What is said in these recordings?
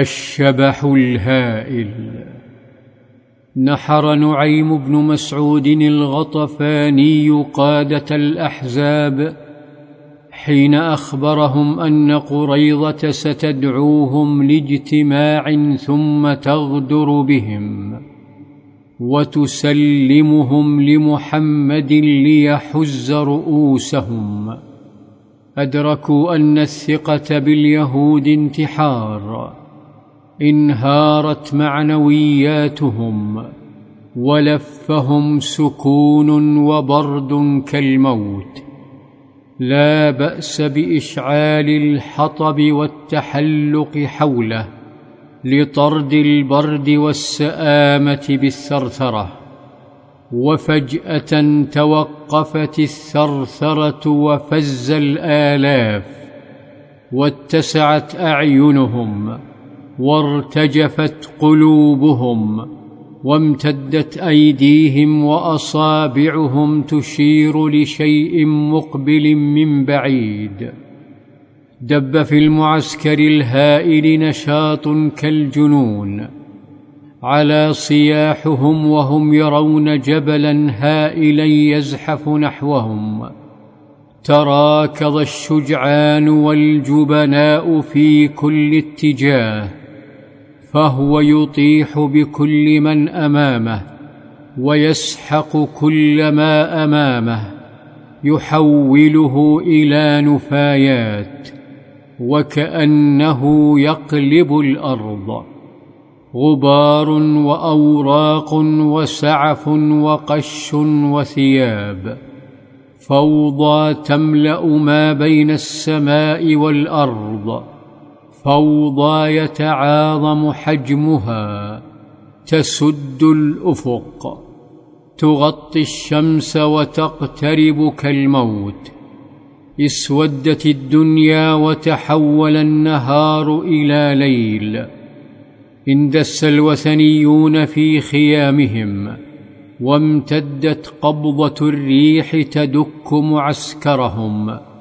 الشبح الهائل. نحر نعيم بن مسعود الغطفاني قادة الأحزاب حين أخبرهم أن قريضه ستدعوهم لاجتماع ثم تغدر بهم وتسلمهم لمحمد ليحز رؤوسهم. أدركوا أن الثقة باليهود انتحار. انهارت معنوياتهم ولفهم سكون وبرد كالموت. لا بأس بإشعال الحطب والتحلق حوله لطرد البرد والسآمة بالثرثرة وفجأة توقفت الثرثرة وفز الآلاف واتسعت أعينهم وارتجفت قلوبهم وامتدت أيديهم وأصابعهم تشير لشيء مقبل من بعيد. دب في المعسكر الهائل نشاط كالجنون على صياحهم وهم يرون جبلا هائلا يزحف نحوهم. تراكض الشجعان والجبناء في كل اتجاه فهو يطيح بكل من أمامه ويسحق كل ما أمامه يحوله إلى نفايات وكأنه يقلب الأرض. غبار وأوراق وسعف وقش وثياب فوضى تملأ ما بين السماء والأرض. فوضى يتعاظم حجمها تسد الأفق تغطي الشمس وتقترب كالموت. اسودت الدنيا وتحول النهار إلى ليل. اندس الوثنيون في خيامهم وامتدت قبضة الريح تدك معسكرهم.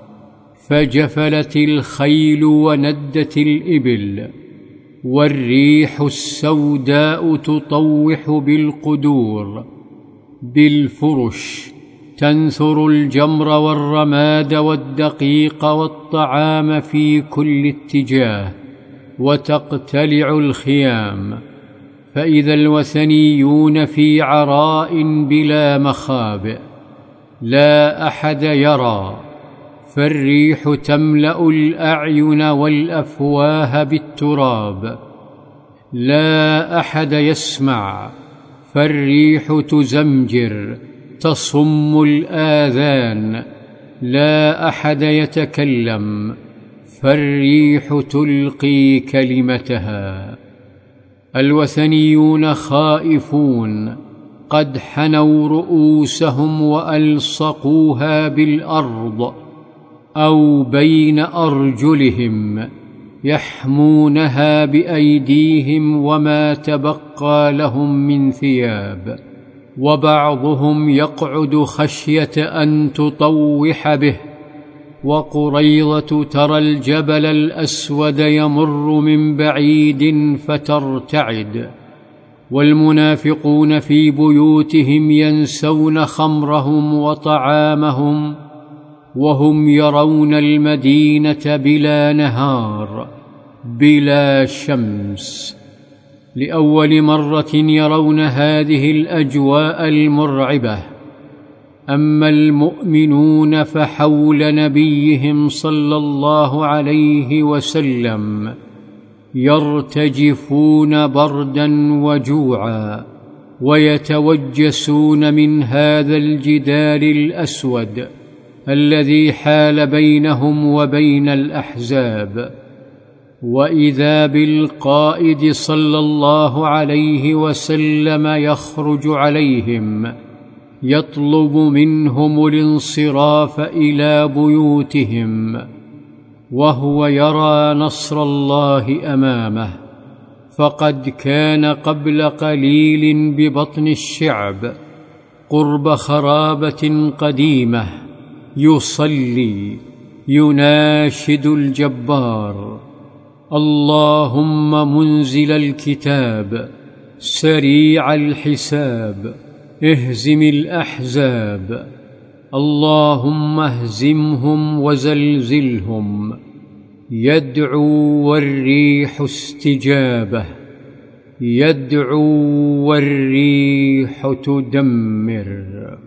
فجفلت الخيل وندت الإبل والريح السوداء تطوح بالقدور بالفرش تنثر الجمر والرماد والدقيق والطعام في كل اتجاه وتقتلع الخيام. فإذا الوثنيون في عراء بلا مخابئ لا أحد يرى فالريح تملأ الأعين والأفواه بالتراب. لا أحد يسمع فالريح تزمجر تصم الآذان. لا أحد يتكلم فالريح تلقي كلمتها. الوثنيون خائفون قد حنوا رؤوسهم وألصقوها بالأرض. أو بين أرجلهم يحمونها بأيديهم وما تبقى لهم من ثياب وبعضهم يقعد خشية أن تطوح به وقريضه ترى الجبل الأسود يمر من بعيد فترتعد والمنافقون في بيوتهم ينسون خمرهم وطعامهم وهم يرون المدينة بلا نهار بلا شمس. لأول مرة يرون هذه الأجواء المرعبة. أما المؤمنون فحول نبيهم صلى الله عليه وسلم يرتجفون بردا وجوعا ويتوجسون من هذا الجدار الأسود. الذي حال بينهم وبين الأحزاب وإذا بالقائد صلى الله عليه وسلم يخرج عليهم يطلب منهم الانصراف إلى بيوتهم وهو يرى نصر الله أمامه فقد كان قبل قليل ببطن الشعب قرب خرابة قديمة. يصلي يناشد الجبار. اللهم منزل الكتاب سريع الحساب اهزم الأحزاب. اللهم اهزمهم وزلزلهم. يدعو والريح استجابه. يدعو والريح تدمر.